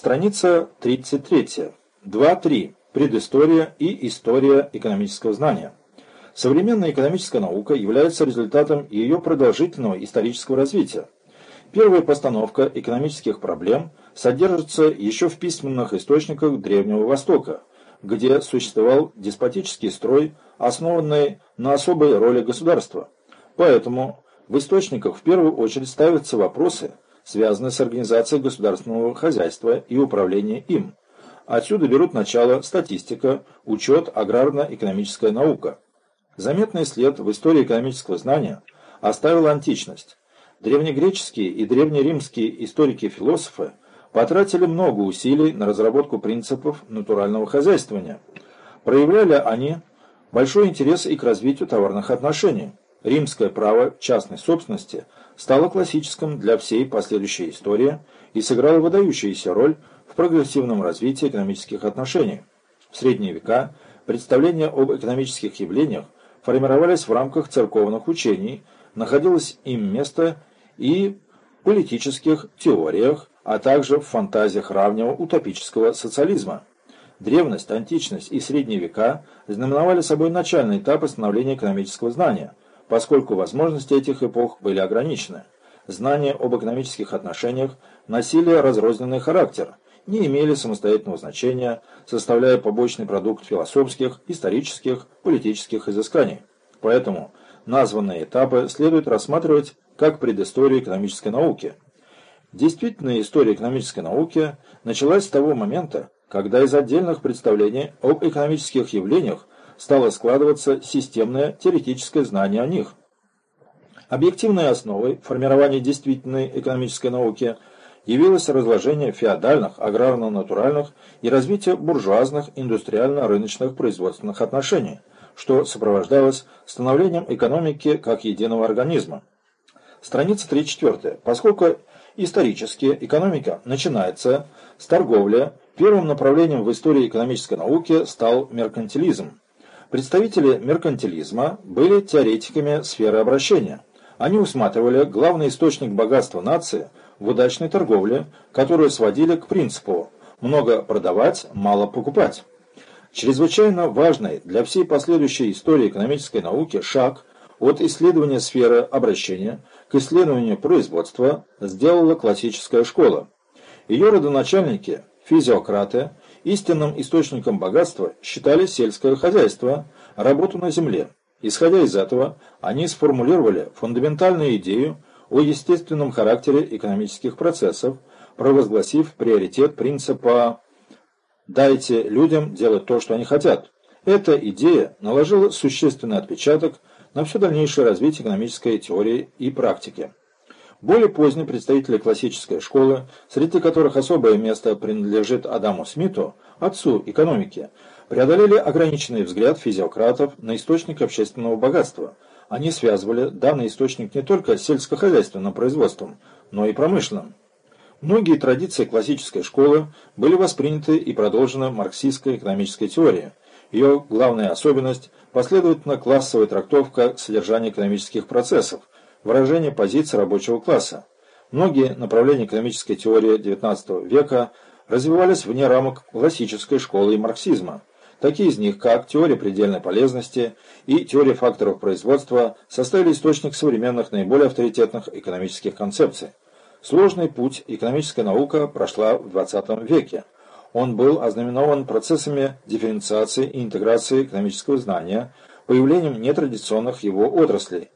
Страница 33. 2.3. Предыстория и история экономического знания. Современная экономическая наука является результатом ее продолжительного исторического развития. Первая постановка экономических проблем содержится еще в письменных источниках Древнего Востока, где существовал деспотический строй, основанный на особой роли государства. Поэтому в источниках в первую очередь ставятся вопросы, связанные с организацией государственного хозяйства и управления им. Отсюда берут начало статистика, учет, аграрно-экономическая наука. Заметный след в истории экономического знания оставила античность. Древнегреческие и древнеримские историки-философы потратили много усилий на разработку принципов натурального хозяйствования. Проявляли они большой интерес и к развитию товарных отношений. Римское право частной собственности стало классическим для всей последующей истории и сыграло выдающуюся роль в прогрессивном развитии экономических отношений. В средние века представления об экономических явлениях формировались в рамках церковных учений, находилось им место и в политических теориях, а также в фантазиях равнего утопического социализма. Древность, античность и средние века знаменовали собой начальный этап становления экономического знания, поскольку возможности этих эпох были ограничены. Знания об экономических отношениях носили разрозненный характер, не имели самостоятельного значения, составляя побочный продукт философских, исторических, политических изысканий. Поэтому названные этапы следует рассматривать как предысторию экономической науки. Действительная история экономической науки началась с того момента, когда из отдельных представлений об экономических явлениях стало складываться системное теоретическое знание о них. Объективной основой формирования действительной экономической науки – явилось разложение феодальных, аграрно-натуральных и развитие буржуазных индустриально-рыночных производственных отношений, что сопровождалось становлением экономики как единого организма. Страница 34. Поскольку исторически экономика начинается с торговли, первым направлением в истории экономической науки стал меркантилизм. Представители меркантилизма были теоретиками сферы обращения. Они усматривали главный источник богатства нации – в удачной торговле, которую сводили к принципу «много продавать, мало покупать». Чрезвычайно важный для всей последующей истории экономической науки шаг от исследования сферы обращения к исследованию производства сделала классическая школа. Ее родоначальники, физиократы, истинным источником богатства считали сельское хозяйство, работу на земле. Исходя из этого, они сформулировали фундаментальную идею о естественном характере экономических процессов, провозгласив приоритет принципа «дайте людям делать то, что они хотят». Эта идея наложила существенный отпечаток на все дальнейшее развитие экономической теории и практики. Более поздние представители классической школы, среди которых особое место принадлежит Адаму Смиту, отцу экономики, преодолели ограниченный взгляд физиократов на источник общественного богатства – они связывали данный источник не только с сельскохозяйственным производством, но и промышленным. Многие традиции классической школы были восприняты и продолжены марксистской экономической теорией. Ее главная особенность – последовательно классовая трактовка содержания экономических процессов, выражение позиций рабочего класса. Многие направления экономической теории XIX века развивались вне рамок классической школы и марксизма. Такие из них, как теория предельной полезности и теория факторов производства, составили источник современных наиболее авторитетных экономических концепций. Сложный путь экономическая наука прошла в XX веке. Он был ознаменован процессами дифференциации и интеграции экономического знания, появлением нетрадиционных его отраслей.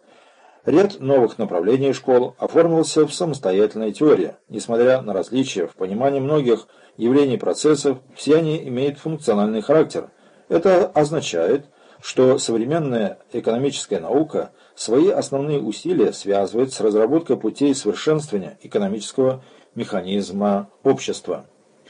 Ряд новых направлений школ оформился в самостоятельной теории. Несмотря на различия в понимании многих явлений процессов, все они имеют функциональный характер. Это означает, что современная экономическая наука свои основные усилия связывает с разработкой путей совершенствования экономического механизма общества.